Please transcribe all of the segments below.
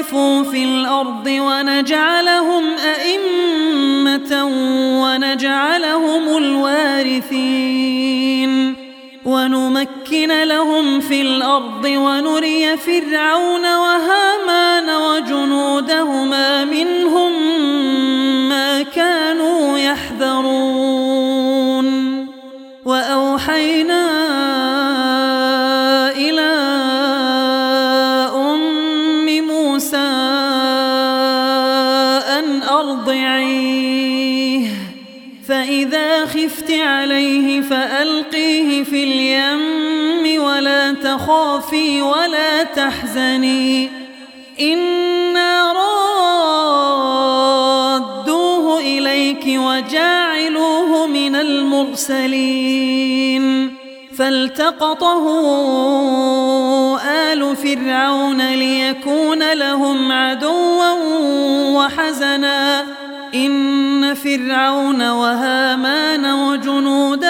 خلفوا في الأرض ونجعلهم أئمة ونجعلهم الوارثين. ونمكن لهم في الأرض ونري فرعون وهامان وجنودهما منهم ما كانوا يحذرون. في اليم ولا تخافي ولا تحزني. إنا رادوه إليك وجاعلوه من المرسلين. فالتقطه آل فرعون ليكون لهم عدوا وحزنا. إن فرعون وهامان وجنودا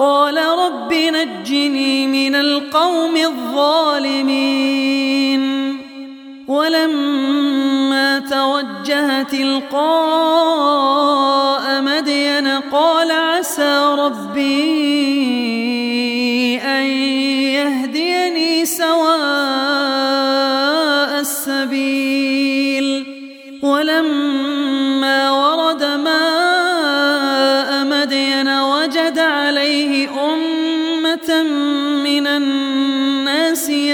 قال رب نجني من القوم الظالمين. ولما توجه تلقاء مدين قال عسى ربي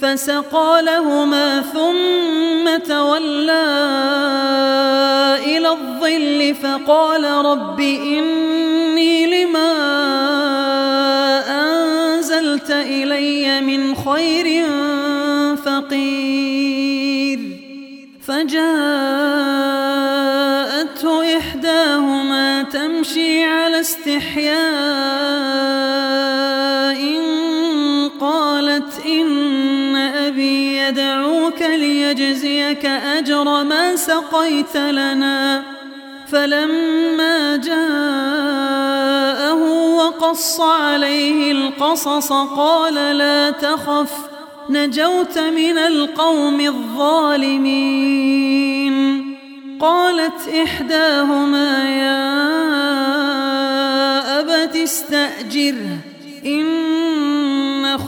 فسقى لهما ثم تولى إلى الظل فقال رب إني لما أنزلت إلي من خير فقير فجاءته إحداهما تمشي على استحيان ليجزيك أجر ما سقيت لنا. فلما جاءه وقص عليه القصص قال لا تخف نجوت من القوم الظالمين. قالت إحداهما يا أبت استأجره إن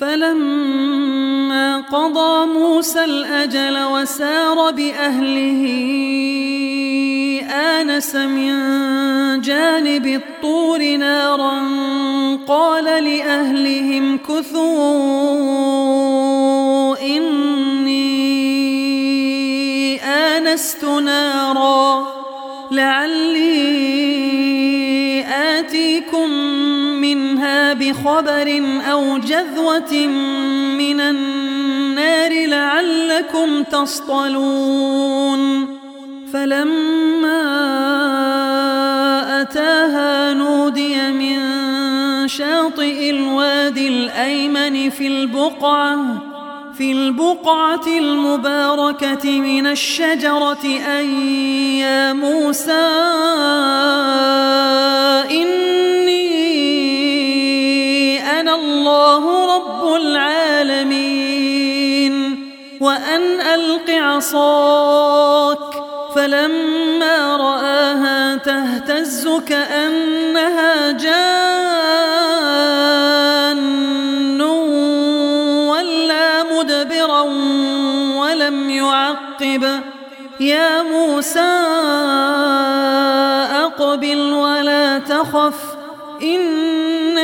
فلما قضى موسى الأجل وسار بأهله آنس من جانب الطور نارا قال لأهلهم كثوا إني آنست نارا لعلي بخبر أو جذوة من النار لعلكم تصطلون. فلما أتاها نودي من شاطئ الوادي الأيمن في البقعة في البقعة المباركة من الشجرة أن يا موسى إن الله رب العالمين. وأن ألق عصاك فلما رآها تهتز كأنها جان ولا مدبرا ولم يعقب. يا موسى أقبل ولا تخف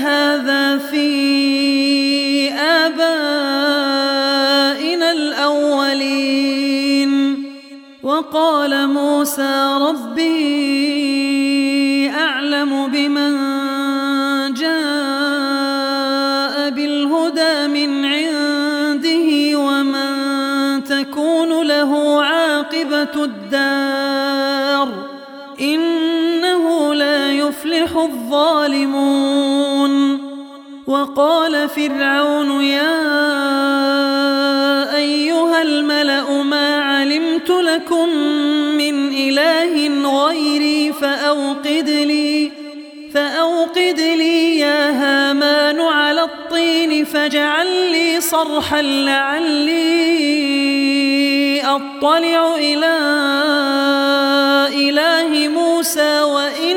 هذا في آبائنا الأولين. وقال موسى ربي أعلم بمن جاء بالهدى من عنده ومن تكون له عاقبة الدار. إن يفلح الظالمون وقال فرعون يا أيها الملأ ما علمت لكم من إله غيري فأوقد لي فأوقد لي يا هامان على الطين فاجعل لي صرحا لعلي أطلع إلى إله موسى وإن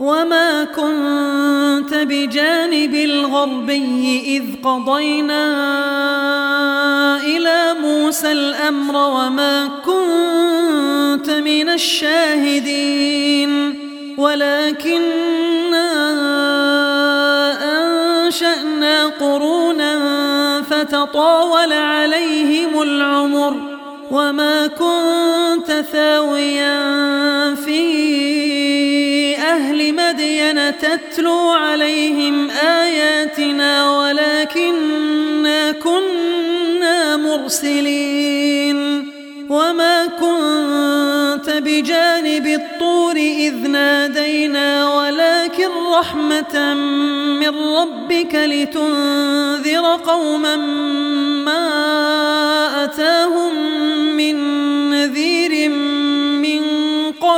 وما كنت بجانب الغربي إذ قضينا إلى موسى الأمر وما كنت من الشاهدين ولكننا أنشأنا قرونا فتطاول عليهم العمر وما كنت ثاويا فيه أهل مدين تتلو عليهم آياتنا ولكننا كنا مرسلين وما كنت بجانب الطور إذ نادينا ولكن رحمة من ربك لتنذر قوما ما أتاهم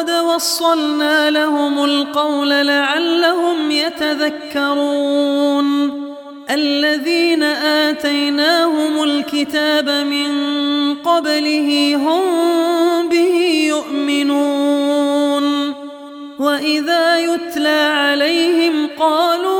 وَلَقَدْ وَصَّلْنَا لَهُمُ الْقَوْلَ لَعَلَّهُمْ يَتَذَكَّرُونَ. الذين آتيناهم الكتاب من قبله هم به يؤمنون. وإذا يتلى عليهم قالوا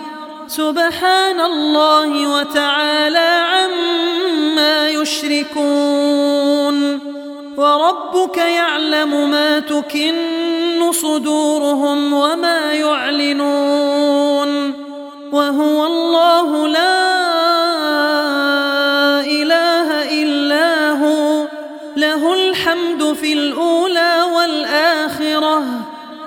سبحان الله وتعالى عما يشركون وربك يعلم ما تكن صدورهم وما يعلنون وهو الله لا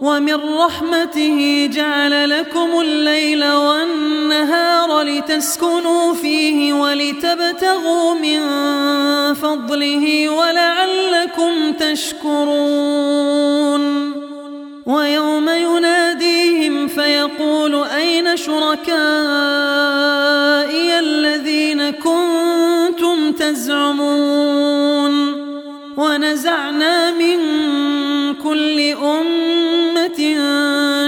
ومن رحمته جعل لكم الليل والنهار لتسكنوا فيه ولتبتغوا من فضله ولعلكم تشكرون ويوم يناديهم فيقول أين شركائي الذين كنتم تزعمون ونزعنا من كل أمة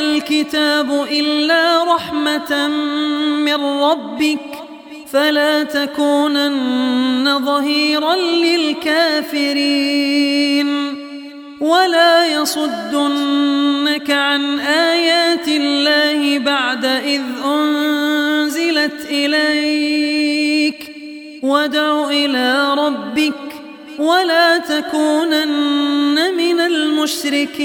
الكتاب إلا رحمة من ربك فلا تكونن ظهيرا للكافرين ولا يصدنك عن آيات الله بعد إذ أنزلت إليك وَادْعُ إلى ربك ولا تكونن من المشركين